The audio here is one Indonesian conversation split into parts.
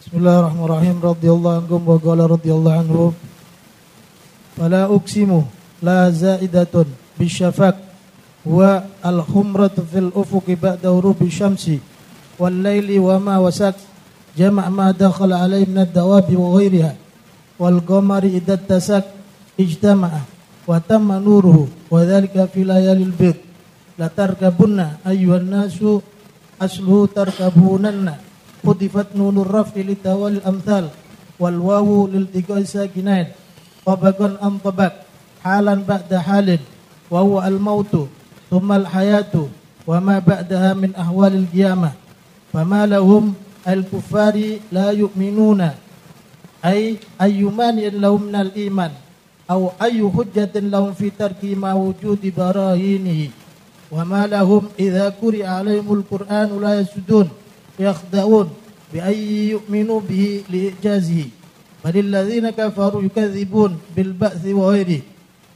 Bismillahirrahmanirrahim. Radhiyallahu anhum wa qala radhiyallahu anhu Fala uksimu la zaidatun bisyafaq wa al-humratu fil ufuqi ba'da ghurubi syamsi wal laili wa ma wasak jama' ma dakhala alayhi min ad-dawabi wa ghayriha wal qamari idza tasak ijtama'a wa tamma nuruhu wa dhalika fi layalil bid la tarkabunna ayyuhan nasu asluhu tarkabunanna خطفت نون الرفع لتوالي الأمثال والواو لالتقاء الساكنين طبقا عن طبق حالا بعد حال وهو الموت ثم الحياة وما بعدها من أحوال القيامة فما لهم الكفار لا يؤمنون أي أي مانع لهم من الإيمان أو أي حجة لهم في ترك ما وجود براهينه وما لهم إذا قرئ عليهم القرآن لا يسجدون. يخدعون بأن يؤمنوا به لإعجازه. بل الذين كفروا يكذبون بالبأث وغيره.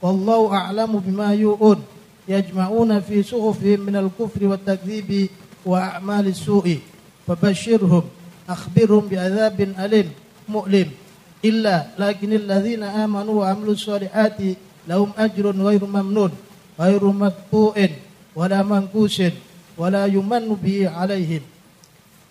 والله أعلم بما يؤون يجمعون في صحفهم من الكفر والتكذيب وأعمال السوء. فبشرهم أخبرهم بعذاب أليم مؤلم. إلا لكن الذين آمنوا وعملوا الصالحات لهم أجر غير ممنون غير مقطوع ولا منكوس ولا يمن به عليهم.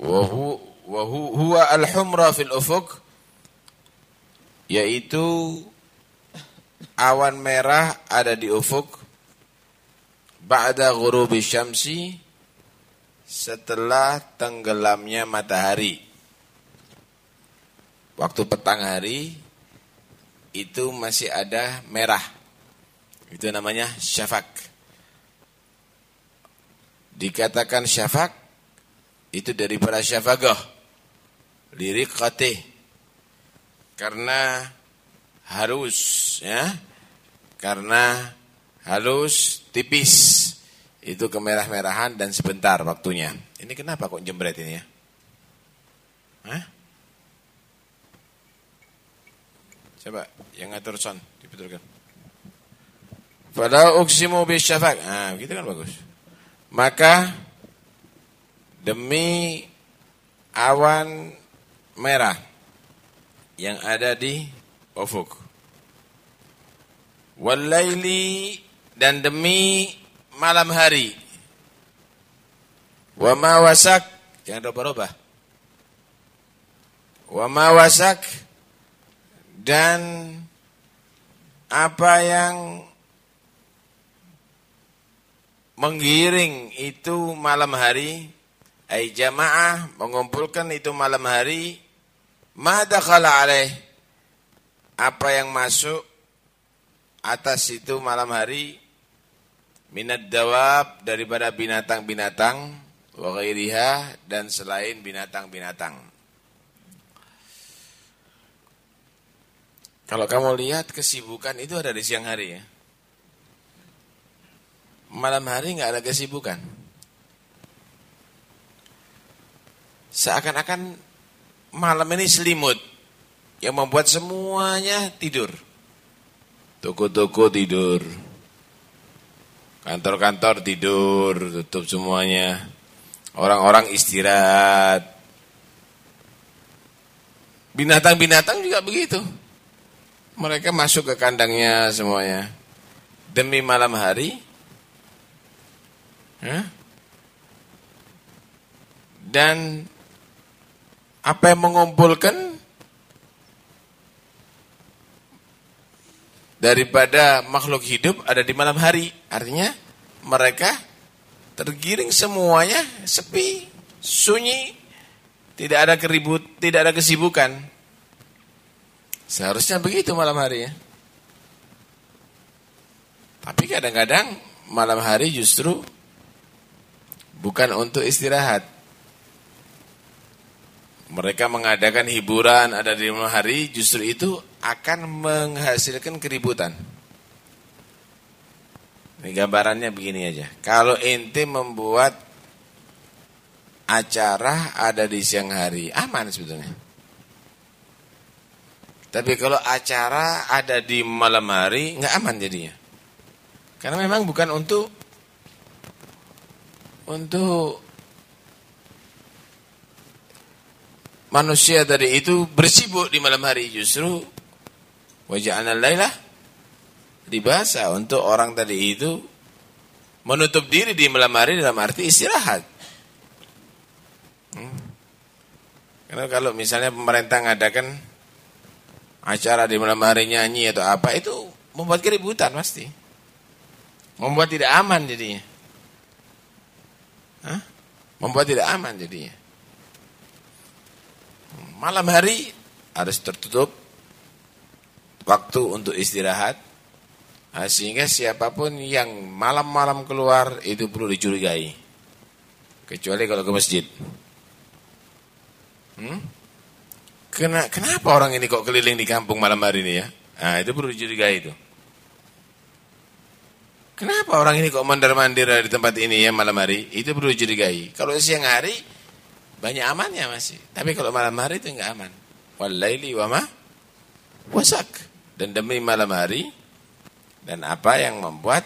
wa huwa al-humra fil ufuq yaitu awan merah ada di ufuk ba'da ghurubi syamsi setelah tenggelamnya matahari. Waktu petang hari itu masih ada merah. Itu namanya syafak. Dikatakan syafak itu daripada syafagah lirik katih karena halus ya. Karena halus tipis. Itu kemerah-merahan dan sebentar waktunya. Ini kenapa kok jembret ini ya? Hah? coba yang ngatur son dibetulkan Fala uksimu bisyafaq. Nah, gitu kan bagus. Maka demi awan merah yang ada di ufuk. Walaili dan demi malam hari. Wa ma wasak jangan roba-roba. Wa ma wasak dan apa yang menggiring itu malam hari ay jamaah mengumpulkan itu malam hari madakhala alaih apa yang masuk atas itu malam hari minat dawab daripada binatang-binatang wa ghairiha dan selain binatang-binatang. Kalau kamu lihat kesibukan itu ada di siang hari ya. Malam hari nggak ada kesibukan Seakan-akan malam ini selimut yang membuat semuanya tidur. Toko-toko tidur. Kantor-kantor tidur, tutup semuanya. Orang-orang istirahat. Binatang-binatang juga begitu. Mereka masuk ke kandangnya semuanya. Demi malam hari. Dan apa yang mengumpulkan daripada makhluk hidup ada di malam hari. Artinya mereka tergiring semuanya sepi, sunyi, tidak ada keribut, tidak ada kesibukan. Seharusnya begitu malam hari ya. Tapi kadang-kadang malam hari justru bukan untuk istirahat. Mereka mengadakan hiburan ada di malam hari justru itu akan menghasilkan keributan. Ini gambarannya begini aja. Kalau ente membuat acara ada di siang hari, aman sebetulnya. Tapi kalau acara ada di malam hari, nggak aman jadinya. Karena memang bukan untuk untuk manusia tadi itu bersibuk di malam hari justru waja'ana lailah dibasa untuk orang tadi itu menutup diri di malam hari dalam arti istirahat. Hmm. Karena kalau misalnya pemerintah ngadakan acara di malam hari nyanyi atau apa itu membuat keributan pasti. Membuat tidak aman jadinya. Hah? Membuat tidak aman jadinya. Malam hari harus tertutup waktu untuk istirahat. Nah, sehingga siapa pun yang malam-malam keluar itu perlu dicurigai. Kecuali kalau ke masjid. Hmm? kenapa orang ini kok keliling di kampung malam hari ini ya? Nah, itu perlu dicurigai itu. Kenapa orang ini kok mandar-mandir di tempat ini ya malam hari? Itu perlu dicurigai. Kalau siang hari banyak amannya masih. Tapi kalau malam hari itu enggak aman. Walaili wa ma wasak. Dan demi malam hari dan apa yang membuat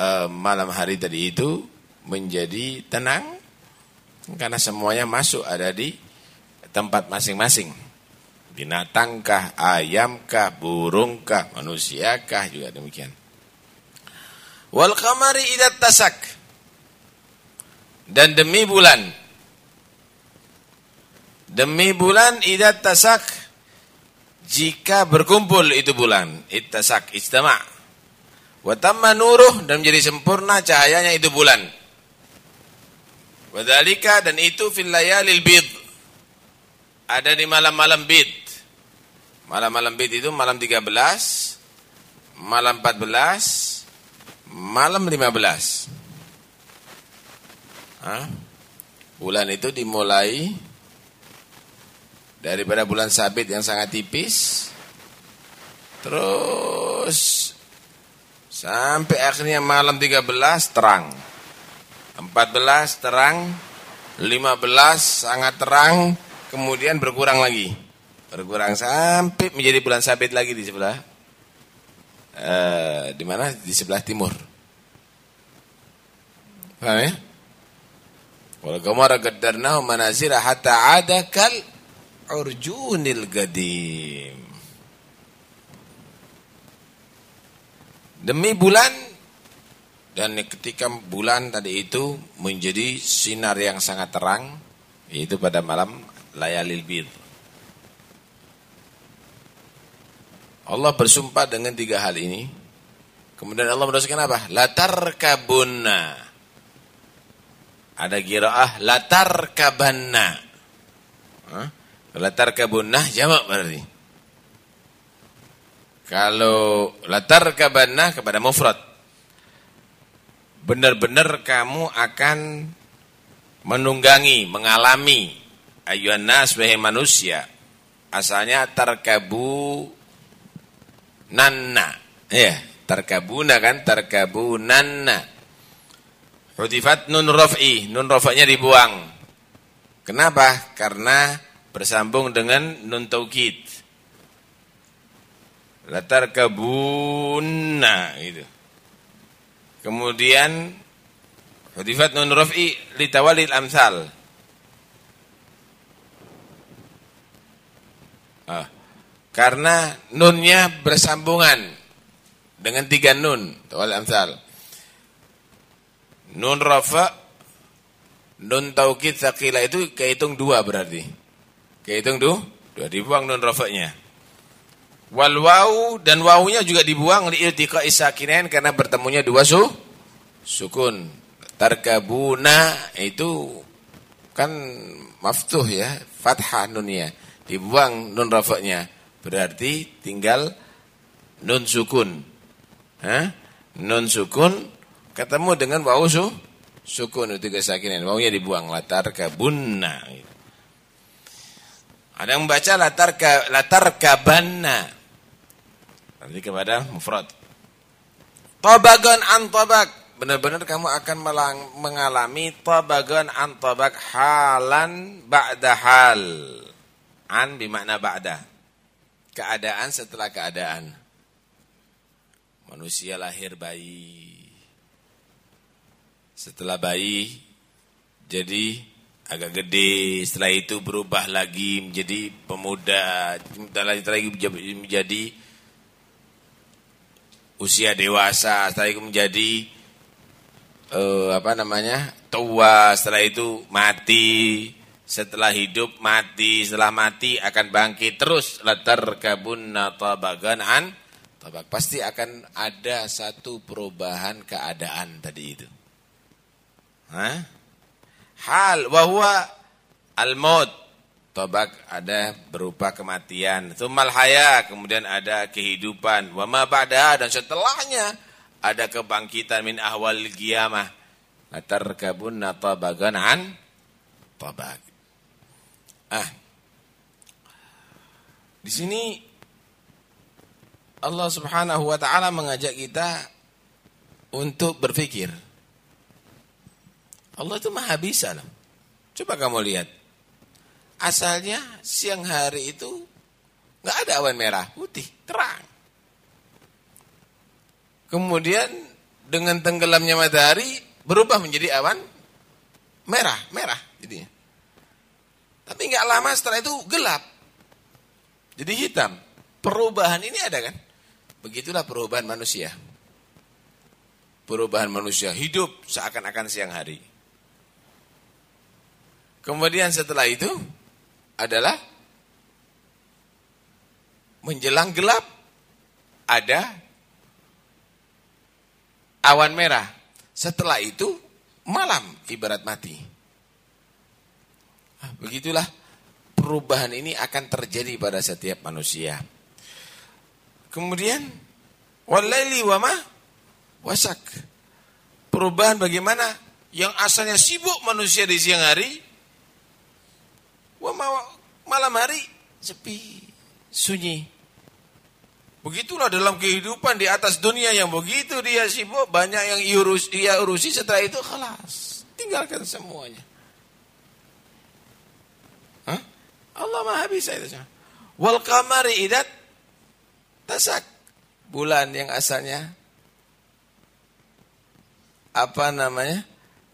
uh, malam hari tadi itu menjadi tenang karena semuanya masuk ada di tempat masing-masing. Binatangkah, ayamkah, burungkah, manusiakah juga demikian. Wal qamari idat tasak dan demi bulan. Demi bulan idat tasak jika berkumpul itu bulan ittasak istama wa tamma nuruh dan menjadi sempurna cahayanya itu bulan. Wadhalika dan itu fil layalil bid. Ada di malam-malam bid. Malam-malam bid itu malam 13 malam 14 malam 15 Hah? Bulan itu dimulai daripada bulan sabit yang sangat tipis. Terus sampai akhirnya malam 13 terang. 14 terang. 15 sangat terang. Kemudian berkurang lagi. Berkurang sampai menjadi bulan sabit lagi di sebelah uh, di mana? Di sebelah timur. Paham ya Wal qamara qaddarnahu manazila hatta ada kal urjunil gadim. Demi bulan dan ketika bulan tadi itu menjadi sinar yang sangat terang yaitu pada malam layalil bid. Allah bersumpah dengan tiga hal ini. Kemudian Allah meneruskan apa? Latar kabunna ada kiraah latar kabanna. Latar kabunah jamak berarti. Kalau latar kabanna kepada mufrad. Benar-benar kamu akan menunggangi, mengalami ayuhan nas manusia. Asalnya tarkabu nanna. Ya, tarkabuna kan tarkabunanna. Hudifat nun raf'i, nun rafa'nya dibuang. Kenapa? Karena bersambung dengan nun taukid. Latar kabunna gitu. Kemudian hudifat nun raf'i litawalil amsal. Ah, karena nunnya bersambungan dengan tiga nun, tawal amsal. Nun rafa Nun taukid sakila itu kehitung dua berarti. Kehitung dua Dua dibuang nun rafa'nya. Wal waw dan wawunya juga dibuang Li'iltiqa isakinain karena bertemunya dua su Sukun. Tarkabuna itu Kan maftuh ya Fathah nunnya Dibuang nun rafa'nya Berarti tinggal Nun sukun. Hah? Nun sukun ketemu dengan wau su sukun itu kesakinan waunya dibuang latar kabunna Ada yang membaca latar ka, latar kabanna. Nanti kepada mufrad. Tabagan an tabak. Benar-benar kamu akan melang, mengalami tabagan an tabak halan ba'da hal. An bimakna ba'da. Keadaan setelah keadaan. Manusia lahir bayi. Setelah bayi jadi agak gede, setelah itu berubah lagi menjadi pemuda, setelah itu lagi menjadi usia dewasa, setelah itu menjadi uh, apa namanya? tua, setelah itu mati, setelah hidup mati, setelah mati akan bangkit terus. Latar kabun tabagan an tabak. Pasti akan ada satu perubahan keadaan tadi itu. Hal wahwa al-maut. Tobak ada berupa kematian. Tsumal haya kemudian ada kehidupan. Wa ma ba'da dan setelahnya ada kebangkitan min ahwal qiyamah. Latarkabunna tabagan an tabak ah. Di sini Allah Subhanahu wa taala mengajak kita untuk berpikir Allah itu maha bisa loh. Coba kamu lihat. Asalnya siang hari itu nggak ada awan merah, putih, terang. Kemudian dengan tenggelamnya matahari berubah menjadi awan merah, merah jadinya. Tapi nggak lama setelah itu gelap. Jadi hitam. Perubahan ini ada kan? Begitulah perubahan manusia. Perubahan manusia hidup seakan-akan siang hari. Kemudian setelah itu adalah menjelang gelap ada awan merah. Setelah itu malam ibarat mati. Ah, begitulah perubahan ini akan terjadi pada setiap manusia. Kemudian walaili wama wasak. Perubahan bagaimana? Yang asalnya sibuk manusia di siang hari Malam hari sepi, sunyi. Begitulah dalam kehidupan di atas dunia yang begitu dia sibuk, banyak yang urus, ia urusi setelah itu kelas. Tinggalkan semuanya. Hah? Allah Maha bisa itu. Wal kamari idat tasak. Bulan yang asalnya apa namanya?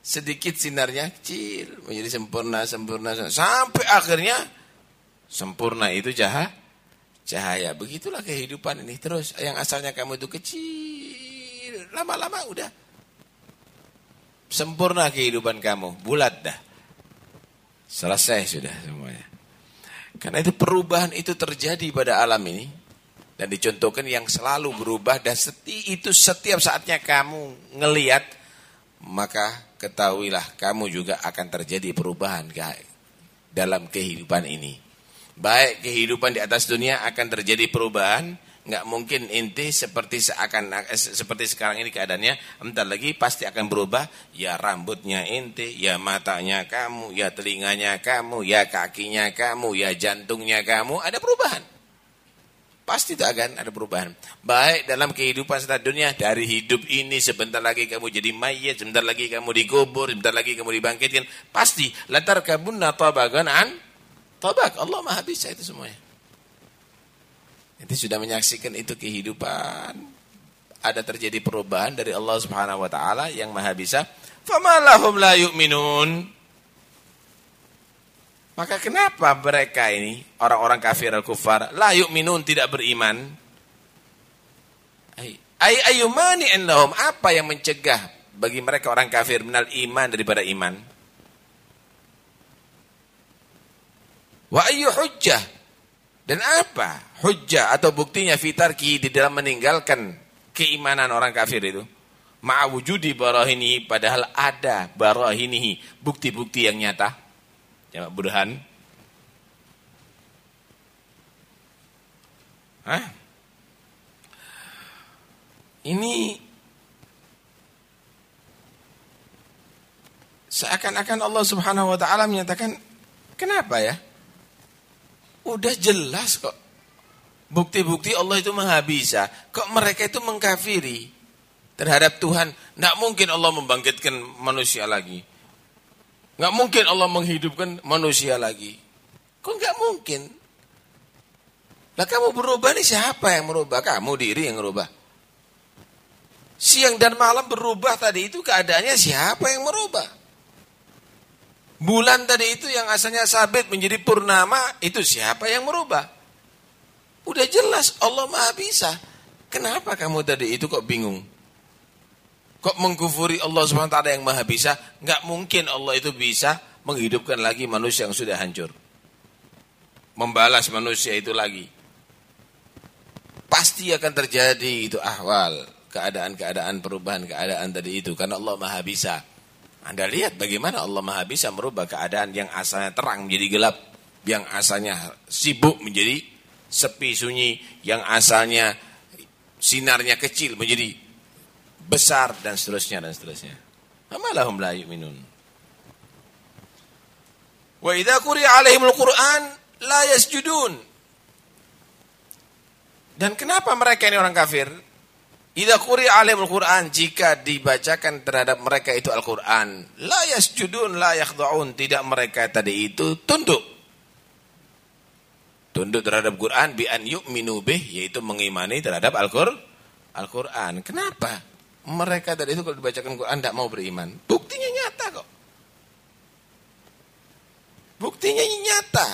Sedikit sinarnya kecil menjadi sempurna sempurna sampai akhirnya sempurna itu cahaya cahaya. Begitulah kehidupan ini. Terus yang asalnya kamu itu kecil lama-lama udah sempurna kehidupan kamu. Bulat dah. Selesai sudah semuanya. Karena itu perubahan itu terjadi pada alam ini. Dan dicontohkan yang selalu berubah. Dan seti, itu setiap saatnya kamu ngelihat maka ketahuilah kamu juga akan terjadi perubahan dalam kehidupan ini. Baik kehidupan di atas dunia akan terjadi perubahan, nggak mungkin inti seperti seakan eh, seperti sekarang ini keadaannya, entar lagi pasti akan berubah. Ya rambutnya inti, ya matanya kamu, ya telinganya kamu, ya kakinya kamu, ya jantungnya kamu, ada perubahan. Pasti itu akan ada perubahan. Baik dalam kehidupan setelah dunia. Dari hidup ini sebentar lagi kamu jadi mayat. Sebentar lagi kamu dikubur. Sebentar lagi kamu dibangkitkan. Pasti. Latar kabunna tabagan an. Tabak. Allah maha bisa itu semuanya. Nanti sudah menyaksikan itu kehidupan. Ada terjadi perubahan dari Allah subhanahu wa ta'ala yang maha bisa. Famalahum la yu'minun. Maka kenapa mereka ini orang-orang kafir al-kufar la yu'minun tidak beriman? Ay ayumani innahum apa yang mencegah bagi mereka orang kafir menal iman daripada iman? Wa ayu hujjah dan apa hujjah atau buktinya fitarki di dalam meninggalkan keimanan orang kafir itu? Ma'wujudi barahini padahal ada barahinihi bukti-bukti yang nyata. Jamak burhan. Hah? Ini seakan-akan Allah Subhanahu wa taala menyatakan kenapa ya? Udah jelas kok. Bukti-bukti Allah itu maha. Kok mereka itu mengkafiri terhadap Tuhan? Tidak mungkin Allah membangkitkan manusia lagi. Nggak mungkin Allah menghidupkan manusia lagi. Kok nggak mungkin? Lah kamu berubah nih siapa yang merubah? Kamu diri yang merubah. Siang dan malam berubah tadi itu keadaannya siapa yang merubah? Bulan tadi itu yang asalnya sabit menjadi purnama itu siapa yang merubah? Udah jelas Allah maha bisa. Kenapa kamu tadi itu kok bingung? Kok mengkufuri Allah SWT yang maha bisa? Nggak mungkin Allah itu bisa menghidupkan lagi manusia yang sudah hancur. Membalas manusia itu lagi. Pasti akan terjadi itu ahwal. Keadaan-keadaan perubahan keadaan tadi itu. Karena Allah maha bisa. Anda lihat bagaimana Allah maha bisa merubah keadaan yang asalnya terang menjadi gelap. Yang asalnya sibuk menjadi sepi sunyi. Yang asalnya sinarnya kecil menjadi besar dan seterusnya dan seterusnya. Amalahum la yu'minun. Wa idza quri'a alaihimul Qur'an la yasjudun. Dan kenapa mereka ini orang kafir? Idza quri'a alaihimul Qur'an jika dibacakan terhadap mereka itu Al-Qur'an, la yasjudun la yakhda'un, tidak mereka tadi itu tunduk. Tunduk terhadap Quran bi an yu'minu bih yaitu mengimani terhadap Al-Qur'an. Al-Quran. Kenapa? Mereka tadi itu kalau dibacakan Quran tidak mau beriman. Buktinya nyata kok. Buktinya nyata.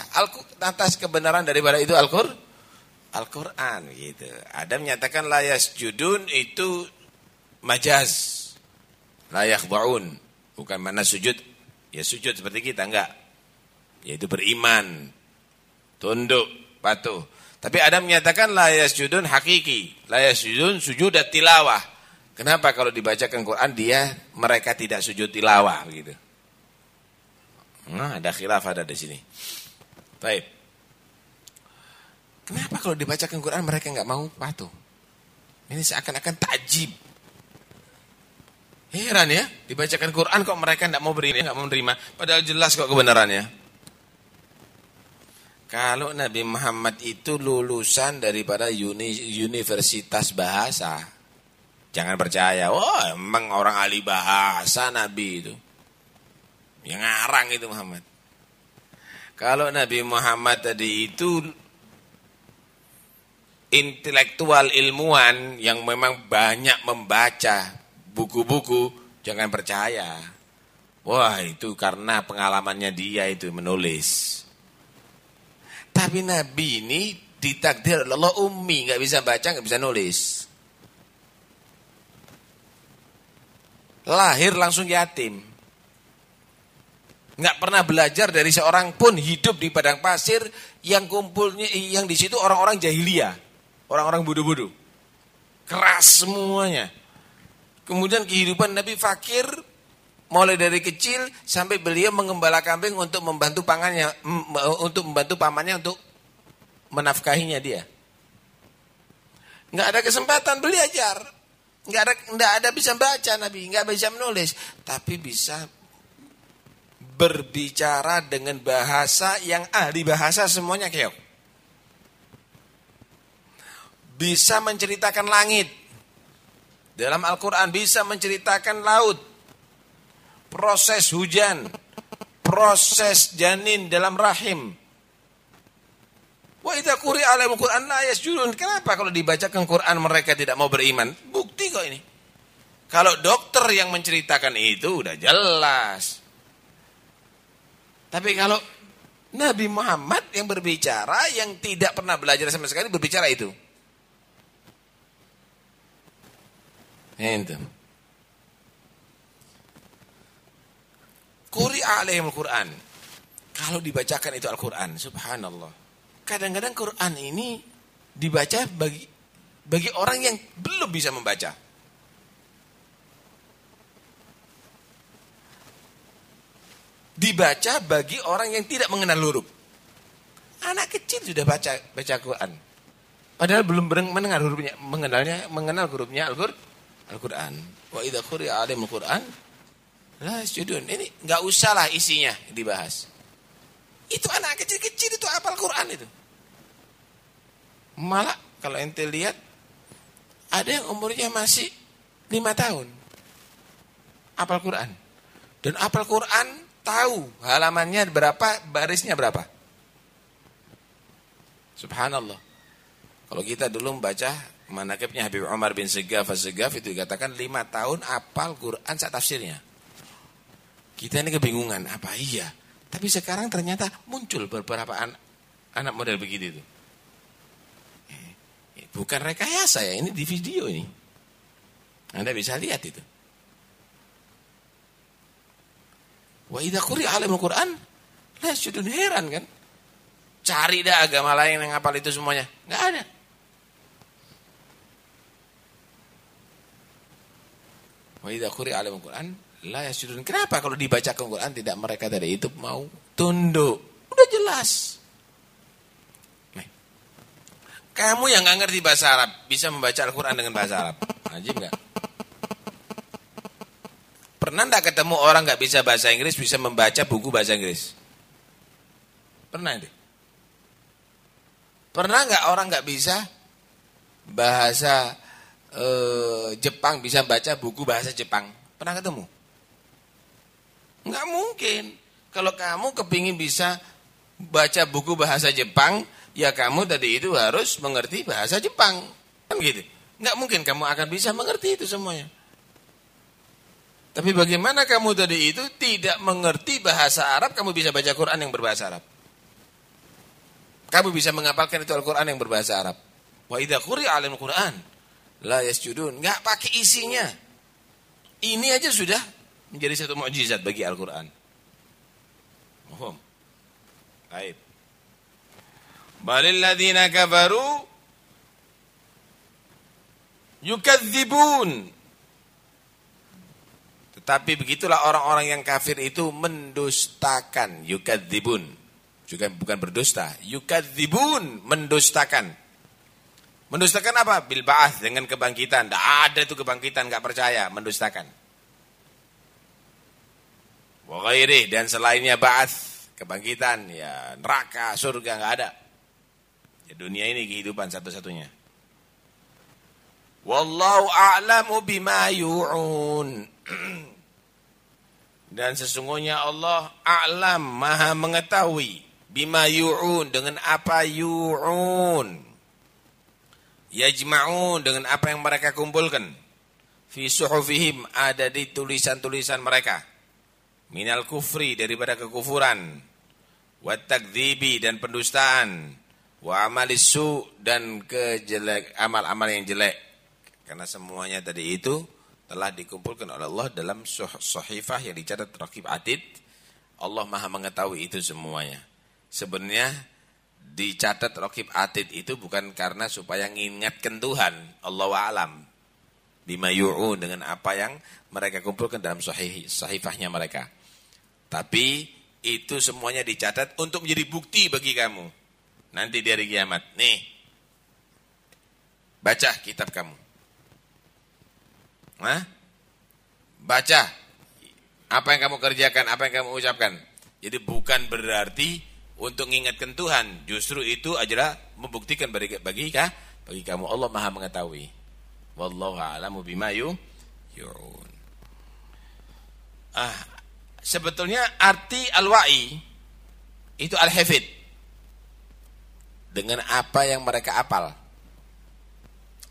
Atas kebenaran daripada itu Al-Quran. Al-Quran gitu. Ada menyatakan layas judun itu majaz. Layak baun. Bukan mana sujud. Ya sujud seperti kita. Enggak. Yaitu beriman. Tunduk. Patuh. Tapi ada menyatakan layas judun hakiki. Layas judun sujud dan tilawah. Kenapa kalau dibacakan Quran dia mereka tidak sujud tilawah begitu? Nah, ada khilaf ada di sini. Baik. Kenapa kalau dibacakan Quran mereka nggak mau patuh? Ini seakan-akan takjib. Heran ya, dibacakan Quran kok mereka nggak mau beri, nggak mau menerima, padahal jelas kok kebenarannya. Kalau Nabi Muhammad itu lulusan daripada uni, universitas bahasa. Jangan percaya, oh, emang orang ahli bahasa Nabi itu. Yang ngarang itu Muhammad. Kalau Nabi Muhammad tadi itu intelektual ilmuwan yang memang banyak membaca buku-buku, jangan percaya. Wah itu karena pengalamannya dia itu menulis. Tapi Nabi ini ditakdir Allah ummi, nggak bisa baca, nggak bisa nulis. Lahir langsung yatim. Nggak pernah belajar dari seorang pun hidup di padang pasir yang kumpulnya yang di situ orang-orang jahiliyah, orang-orang bodoh-bodoh. Keras semuanya. Kemudian kehidupan Nabi fakir mulai dari kecil sampai beliau mengembala kambing untuk membantu pangannya untuk membantu pamannya untuk menafkahinya dia. Nggak ada kesempatan belajar. Enggak ada enggak ada bisa baca Nabi, enggak bisa menulis, tapi bisa berbicara dengan bahasa yang ahli bahasa semuanya keok. Bisa menceritakan langit. Dalam Al-Qur'an bisa menceritakan laut. Proses hujan, proses janin dalam rahim, Wa idza quri'a alaihim Qur'an la yasjudun. Kenapa kalau dibacakan Quran mereka tidak mau beriman? Bukti kok ini. Kalau dokter yang menceritakan itu udah jelas. Tapi kalau Nabi Muhammad yang berbicara yang tidak pernah belajar sama sekali berbicara itu. Itu. Quri'a alaihim Qur'an. Kalau dibacakan itu Al-Qur'an, subhanallah kadang-kadang Quran ini dibaca bagi bagi orang yang belum bisa membaca. Dibaca bagi orang yang tidak mengenal huruf. Anak kecil sudah baca baca Quran. Padahal belum mendengar hurufnya, mengenalnya, mengenal hurufnya Al-Qur'an. Wa idza quri'a 'alaihimul Qur'an la Ini enggak usahlah isinya dibahas. Itu anak kecil-kecil itu apal Quran itu. Malah kalau ente lihat ada yang umurnya masih lima tahun. Apal Quran. Dan apal Quran tahu halamannya berapa, barisnya berapa. Subhanallah. Kalau kita dulu membaca manakibnya Habib Umar bin Segaf Segaf itu dikatakan lima tahun apal Quran saat tafsirnya. Kita ini kebingungan, apa iya? Tapi sekarang ternyata muncul beberapa an anak model begitu itu. Bukan rekayasa ya, ini di video ini. Anda bisa lihat itu. Wa idza quri'a al Qur'an la yasjudun heran kan? Cari dah agama lain yang hafal itu semuanya. Enggak ada. Wa idza quri'a al Qur'an yasjudun. Kenapa kalau dibaca Quran tidak mereka dari itu mau tunduk? Udah jelas. Kamu yang nggak ngerti bahasa Arab bisa membaca Al-Quran dengan bahasa Arab. Ajib nggak? Pernah enggak ketemu orang nggak bisa bahasa Inggris bisa membaca buku bahasa Inggris? Pernah itu? Pernah nggak orang nggak bisa bahasa eh, Jepang bisa baca buku bahasa Jepang? Pernah ketemu? Nggak mungkin. Kalau kamu kepingin bisa baca buku bahasa Jepang, ya kamu tadi itu harus mengerti bahasa Jepang. Kan gitu. Nggak mungkin kamu akan bisa mengerti itu semuanya. Tapi bagaimana kamu tadi itu tidak mengerti bahasa Arab, kamu bisa baca Quran yang berbahasa Arab. Kamu bisa menghafalkan itu Al-Quran yang berbahasa Arab. Wa idha quri alim Quran la yasjudun. Enggak pakai isinya. Ini aja sudah menjadi satu mukjizat bagi Al-Quran. Mohon. Baik. Balil ladina kafaru yukadzibun tapi begitulah orang-orang yang kafir itu mendustakan. Yukadzibun. Juga bukan berdusta. Yukadzibun. Mendustakan. Mendustakan apa? Bil dengan kebangkitan. Tidak ada itu kebangkitan, nggak percaya. Mendustakan. Wa dan selainnya ba'ath. Kebangkitan, ya neraka, surga, nggak ada. Ya, dunia ini kehidupan satu-satunya. Wallahu a'lamu bima yu'un. Dan sesungguhnya Allah a'lam maha mengetahui bima yu'un dengan apa yu'un. Yajma'un dengan apa yang mereka kumpulkan. Fi suhufihim ada di tulisan-tulisan mereka. Minal kufri daripada kekufuran. Wa takdzibi dan pendustaan. Wa amalisu dan kejelek amal-amal yang jelek. Karena semuanya tadi itu telah dikumpulkan oleh Allah dalam sahifah yang dicatat Rakib Atid. Allah Maha mengetahui itu semuanya. Sebenarnya dicatat Rakib Atid itu bukan karena supaya mengingatkan Tuhan. Allah alam. Bima yu'un dengan apa yang mereka kumpulkan dalam sahih, mereka. Tapi itu semuanya dicatat untuk menjadi bukti bagi kamu. Nanti di hari kiamat. Nih. Baca kitab kamu. Hah? Baca apa yang kamu kerjakan, apa yang kamu ucapkan. Jadi bukan berarti untuk mengingatkan Tuhan, justru itu adalah membuktikan bagi bagi kah? Bagi kamu Allah Maha mengetahui. Wallahu a'lamu bima yu'un. Ah, sebetulnya arti al-wa'i itu al-hafid. Dengan apa yang mereka apal.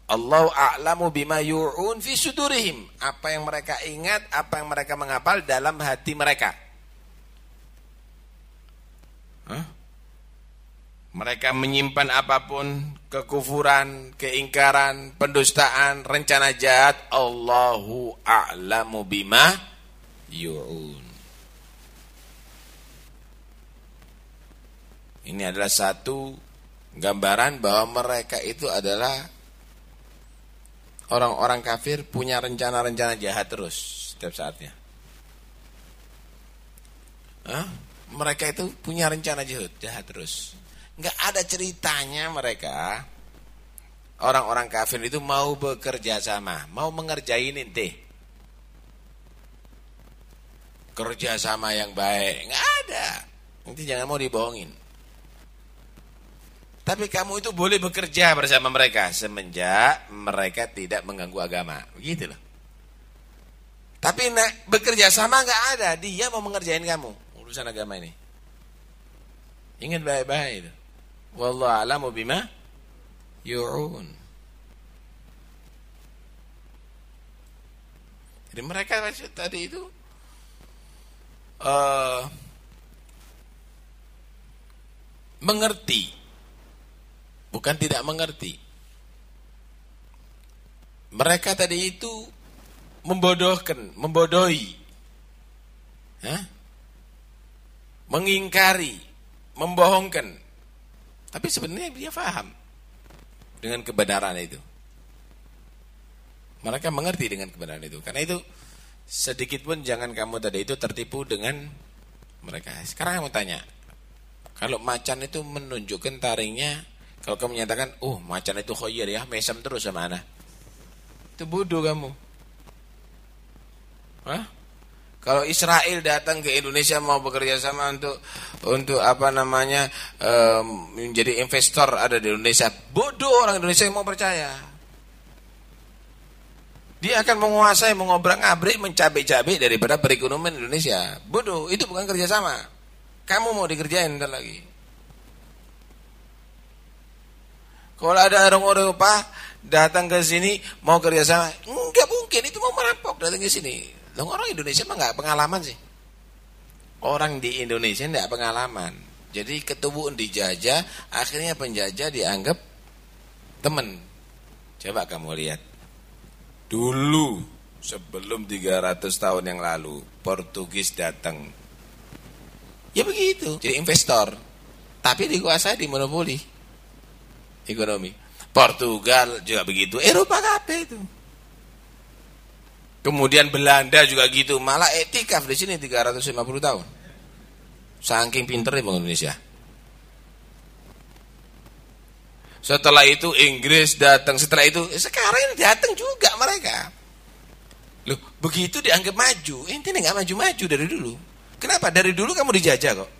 Allah a'lamu bima yu'un fi sudurihim. Apa yang mereka ingat, apa yang mereka menghafal dalam hati mereka. Hah? Mereka menyimpan apa pun, kekufuran, keingkaran, pendustaan, rencana jahat, Allahu a'lamu bima yu'un. Ini adalah satu gambaran bahwa mereka itu adalah orang-orang kafir punya rencana-rencana jahat terus setiap saatnya. Hah? Mereka itu punya rencana jahat, jahat terus. Enggak ada ceritanya mereka orang-orang kafir itu mau bekerja sama, mau mengerjain inti. Kerja sama yang baik, enggak ada. Nanti jangan mau dibohongin. Tapi kamu itu boleh bekerja bersama mereka semenjak mereka tidak mengganggu agama. Begitu loh. Tapi nak bekerja sama nggak ada, dia mau mengerjain kamu urusan agama ini. Ingat baik-baik itu. Wallahu a'lamu bima yu'un. Jadi mereka tadi itu uh, mengerti bukan tidak mengerti. Mereka tadi itu membodohkan, membodohi, mengingkari, membohongkan. Tapi sebenarnya dia faham dengan kebenaran itu. Mereka mengerti dengan kebenaran itu. Karena itu sedikit pun jangan kamu tadi itu tertipu dengan mereka. Sekarang kamu tanya, kalau macan itu menunjukkan taringnya kalau kamu menyatakan, oh macan itu khoyir ya, mesem terus sama anak. Itu bodoh kamu. Hah? Kalau Israel datang ke Indonesia mau bekerja sama untuk untuk apa namanya um, menjadi investor ada di Indonesia, bodoh orang Indonesia yang mau percaya. Dia akan menguasai, mengobrak-abrik, mencabik-cabik daripada perekonomian Indonesia. Bodoh, itu bukan kerjasama. Kamu mau dikerjain ntar lagi. Kalau ada orang Eropa datang ke sini mau kerjasama, enggak mungkin itu mau merampok datang ke sini. Loh, orang Indonesia mah enggak pengalaman sih. Orang di Indonesia enggak pengalaman. Jadi ketemu dijajah, akhirnya penjajah dianggap teman. Coba kamu lihat. Dulu sebelum 300 tahun yang lalu Portugis datang. Ya begitu, jadi investor. Tapi dikuasai di monopoli ekonomi. Portugal juga begitu, Eropa apa itu. Kemudian Belanda juga gitu, malah etikaf di sini 350 tahun. Saking pinternya Bang Indonesia. Setelah itu Inggris datang, setelah itu sekarang ini datang juga mereka. Loh, begitu dianggap maju, ini nggak maju-maju dari dulu. Kenapa? Dari dulu kamu dijajah kok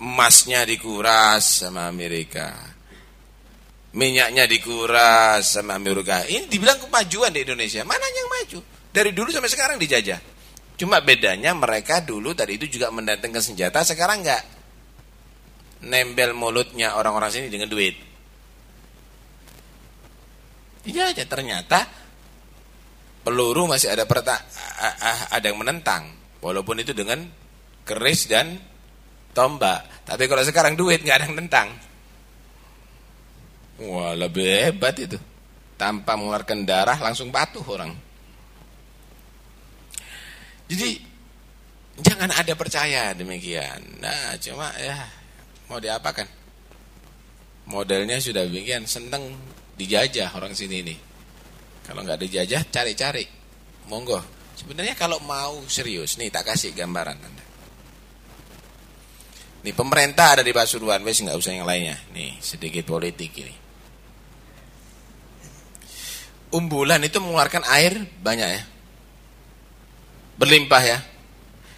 emasnya dikuras sama Amerika. Minyaknya dikuras sama Amerika. Ini dibilang kemajuan di Indonesia. Mana yang maju? Dari dulu sampai sekarang dijajah. Cuma bedanya mereka dulu tadi itu juga mendatangkan senjata, sekarang enggak. Nembel mulutnya orang-orang sini dengan duit. Iya aja ternyata peluru masih ada perta ada yang menentang walaupun itu dengan keris dan tombak. Tapi kalau sekarang duit nggak ada yang tentang. Wah lebih hebat itu. Tanpa mengeluarkan darah langsung patuh orang. Jadi jangan ada percaya demikian. Nah cuma ya mau diapakan. Modelnya sudah demikian seneng dijajah orang sini ini. Kalau nggak dijajah cari-cari. Monggo. Sebenarnya kalau mau serius nih tak kasih gambaran Anda. Nih pemerintah ada di Pasuruan, wes nggak usah yang lainnya. Nih sedikit politik ini. Umbulan itu mengeluarkan air banyak ya, berlimpah ya.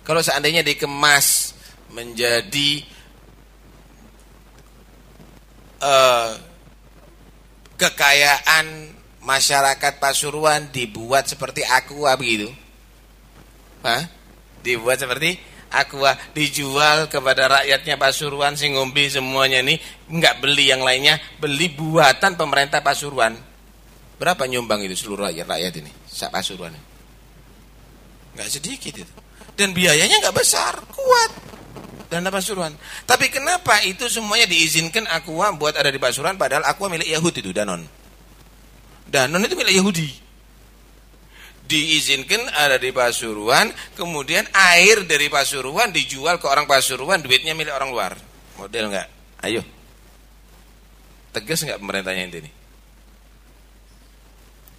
Kalau seandainya dikemas menjadi uh, kekayaan masyarakat Pasuruan dibuat seperti aqua begitu, Hah? dibuat seperti aqua dijual kepada rakyatnya Pasuruan sing ngombe semuanya ini. Enggak beli yang lainnya beli buatan pemerintah Pasuruan. Berapa nyumbang itu seluruh rakyat rakyat ini? Sak Pasuruan enggak sedikit itu. Dan biayanya enggak besar kuat. Dana Pasuruan. Tapi kenapa itu semuanya diizinkan aqua buat ada di Pasuruan padahal aqua milik Yahudi itu Danon? Danon itu milik Yahudi diizinkan ada di Pasuruan, kemudian air dari Pasuruan dijual ke orang Pasuruan, duitnya milik orang luar. Model enggak? Ayo. Tegas enggak pemerintahnya ini?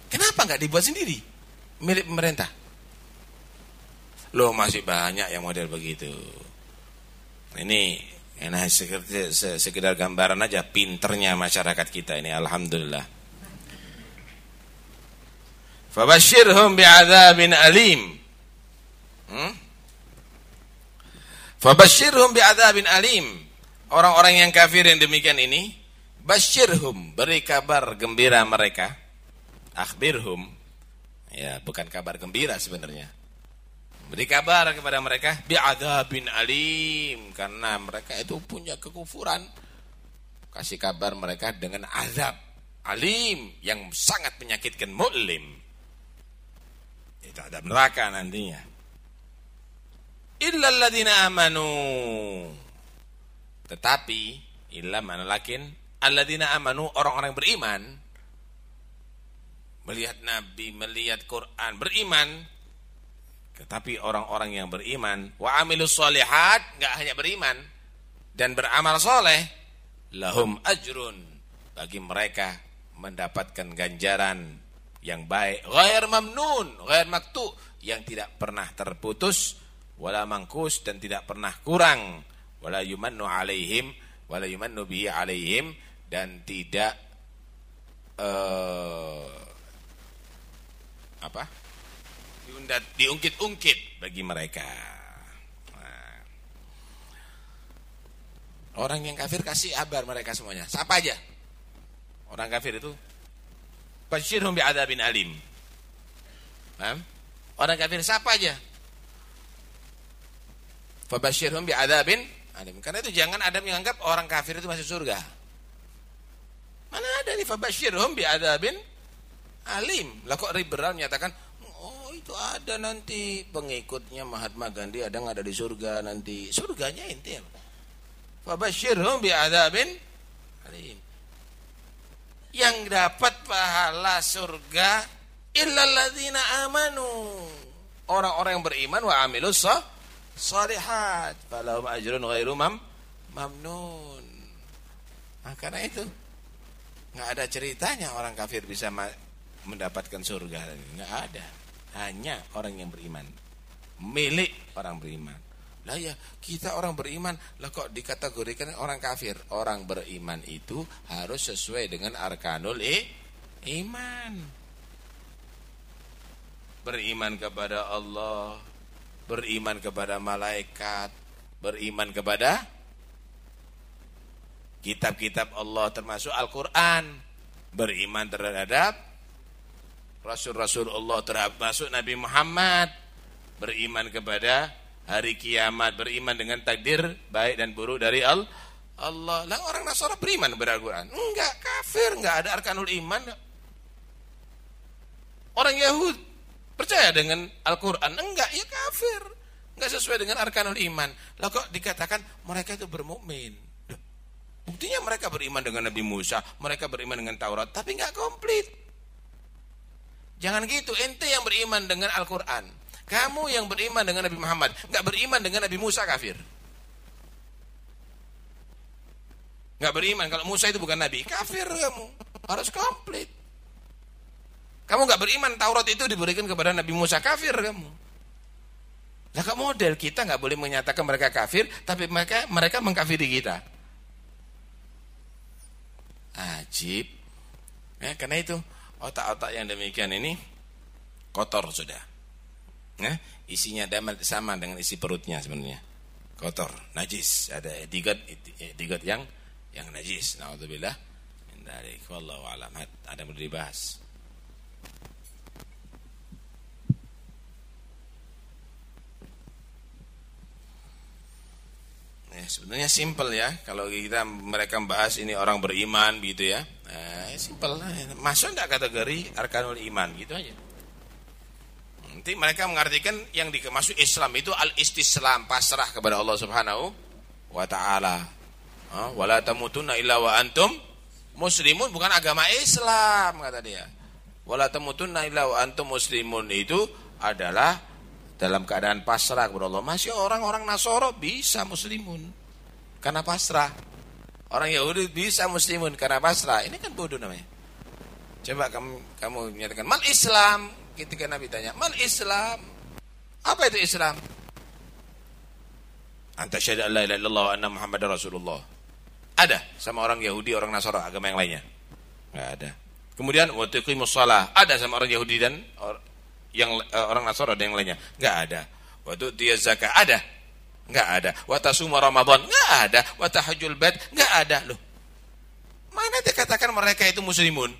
Kenapa enggak dibuat sendiri? Milik pemerintah. Loh masih banyak yang model begitu. Ini enak sekedar gambaran aja pinternya masyarakat kita ini alhamdulillah. Fabashirhum bi'adzabin alim. Hmm? Fabashirhum bi'adzabin alim. orang-orang yang kafir yang demikian ini basyirhum beri kabar gembira mereka akhbirhum ya bukan kabar gembira sebenarnya beri kabar kepada mereka bi'adzabin alim karena mereka itu punya kekufuran kasih kabar mereka dengan azab alim yang sangat menyakitkan mu'lim itu ada neraka nantinya. Illa alladhina amanu. Tetapi illa mana lakin? Alladzina amanu orang-orang beriman. Melihat nabi melihat Quran beriman. Tetapi orang-orang yang beriman wa amilus solihat enggak hanya beriman dan beramal soleh lahum ajrun. Bagi mereka mendapatkan ganjaran yang baik. Ghair mamnun ghair maktu. Yang tidak pernah terputus wala mangkus dan tidak pernah kurang. Wala yumannu alaihim wala yumannu bihi alaihim dan tidak uh, apa? Diundat diungkit-ungkit bagi mereka. Nah. orang yang kafir kasih kabar mereka semuanya. Siapa aja? Orang kafir itu basyirhum bi'adzabin alim Paham? orang kafir siapa aja fabashirhum bi'adzabin alim. Karena itu jangan ada menganggap orang kafir itu masuk surga. Mana ada nih fabashirhum bi'adzabin alim. Lah kok liberal menyatakan oh itu ada nanti pengikutnya Mahatma Gandhi ada nggak ada di surga nanti. Surganya inti. Fabashirhum bi'adzabin alim. Yang dapat pahala surga illalladzina amanu. Orang-orang yang beriman wa amilus salihat falahum ajrun ghairu mam mamnun. Nah, karena itu nggak ada ceritanya orang kafir bisa mendapatkan surga. Nggak ada. Hanya orang yang beriman. Milik orang beriman. Lah ya kita orang beriman lah kok dikategorikan orang kafir? Orang beriman itu harus sesuai dengan arkanul e, iman beriman kepada Allah beriman kepada malaikat, beriman kepada kitab-kitab Allah termasuk Al-Quran, beriman terhadap Rasul-Rasul Allah termasuk Nabi Muhammad, beriman kepada hari kiamat, beriman dengan takdir baik dan buruk dari Allah. Allah. Lah orang Nasara beriman kepada Al-Quran? Enggak, kafir, enggak ada arkanul iman. Orang Yahudi Percaya dengan Al-Quran? Enggak, ya kafir. Enggak sesuai dengan arkanul iman. Lah kok dikatakan mereka itu bermukmin. Buktinya mereka beriman dengan Nabi Musa, mereka beriman dengan Taurat, tapi enggak komplit. Jangan gitu, ente yang beriman dengan Al-Quran. Kamu yang beriman dengan Nabi Muhammad, enggak beriman dengan Nabi Musa kafir. Enggak beriman kalau Musa itu bukan nabi, kafir kamu. Harus komplit. Kamu nggak beriman Taurat itu diberikan kepada Nabi Musa kafir kamu. Lah kok model kita nggak boleh menyatakan mereka kafir, tapi mereka mereka mengkafiri kita. Ajib. Ya, karena itu otak-otak yang demikian ini kotor sudah. Ya, isinya sama dengan isi perutnya sebenarnya. Kotor, najis. Ada digot digot yang yang najis. Nauzubillah. Dari wallahu alam. Ada yang dibahas. Ya, sebenarnya simple ya kalau kita mereka bahas ini orang beriman gitu ya. Eh, simple Masuk enggak kategori arkanul iman gitu aja. Nanti mereka mengartikan yang dimasuk Islam itu al-istislam, pasrah kepada Allah Subhanahu wa taala. Wala tamutunna illa wa antum muslimun bukan agama Islam kata dia. Wala tamutunna illa wa antum muslimun itu adalah dalam keadaan pasrah kepada Allah. Masih orang-orang Nasoro bisa muslimun karena pasrah. Orang Yahudi bisa muslimun karena pasrah. Ini kan bodoh namanya. Coba kamu kamu menyatakan mal Islam ketika Nabi tanya, "Mal Islam?" Apa itu Islam? Anta syahada la ilaha illallah anna Muhammadar Rasulullah. Ada sama orang Yahudi, orang Nasara, agama yang lainnya. Enggak ada. Kemudian wa tuqimus. Ada sama orang Yahudi dan yang uh, orang Nasara ada yang lainnya? Enggak ada. Waktu dia zakat ada. Enggak ada. Wa tasuma Ramadan, enggak ada. Wa tahajjul bait, enggak ada. Loh. Mana dikatakan mereka itu muslimun?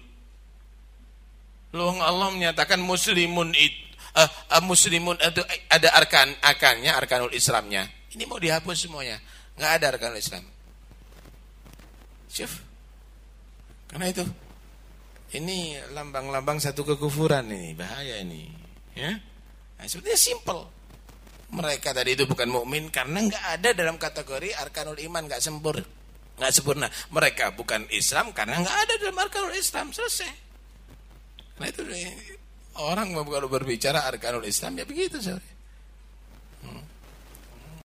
Loh Allah menyatakan muslimun itu uh, uh, muslimun itu ada arkan akannya, arkanul Islamnya. Ini mau dihapus semuanya. Enggak ada arkanul Islam. Syuf. Karena itu ini lambang-lambang satu kekufuran ini, bahaya ini. Ya. Nah, sebetulnya simple. Mereka tadi itu bukan mukmin karena nggak ada dalam kategori arkanul iman nggak sempurna, nggak sempurna. Mereka bukan Islam karena nggak ada dalam arkanul Islam selesai. Nah itu orang kalau berbicara arkanul Islam ya begitu sorry.